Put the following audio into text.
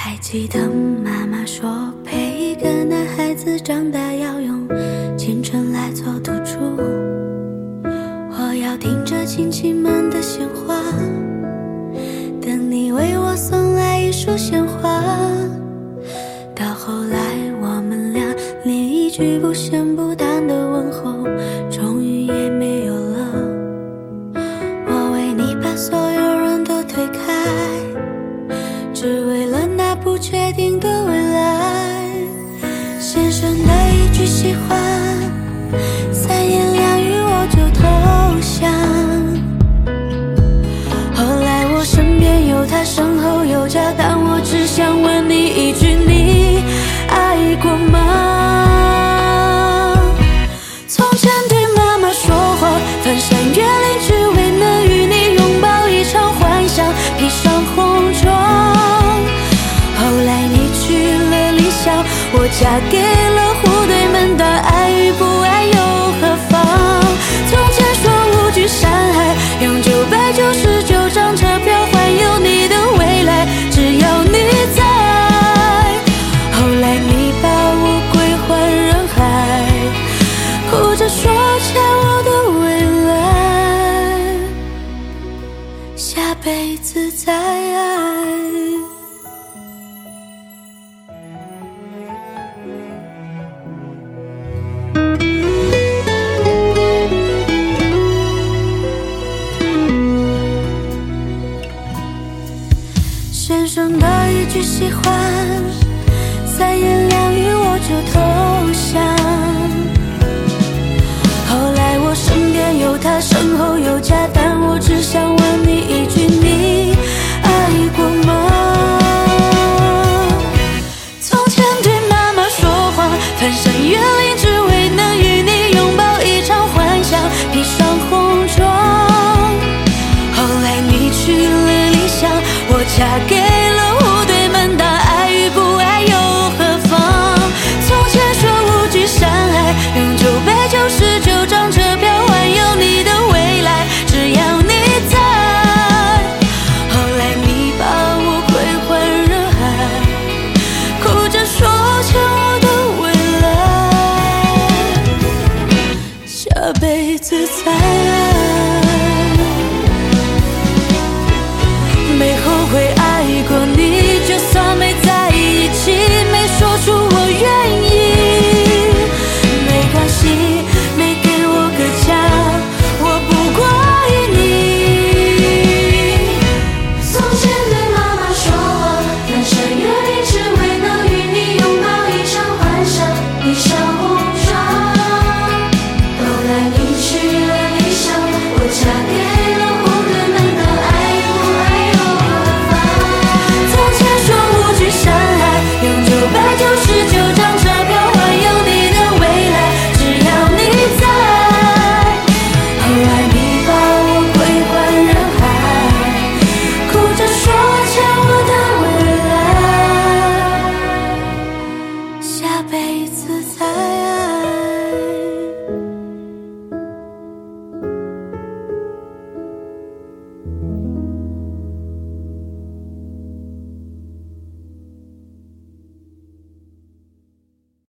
还记得妈妈说，陪一个男孩子长大要用青春来做赌注。我要听着亲戚们的闲话，等你为我送来一束鲜花。到后来，我们俩连一句不咸身后有家，但我只想问你一句：你爱过吗？从前对妈妈说谎，翻山越岭，只为能与你拥抱一场幻想，披上红妆。后来你去了理想，我嫁给了辈子再爱。先生的一句喜欢，三言两语我就投降。自在，Về